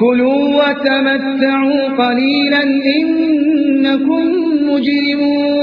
كلوا وتمتعوا قليلا إنكم مجرمون.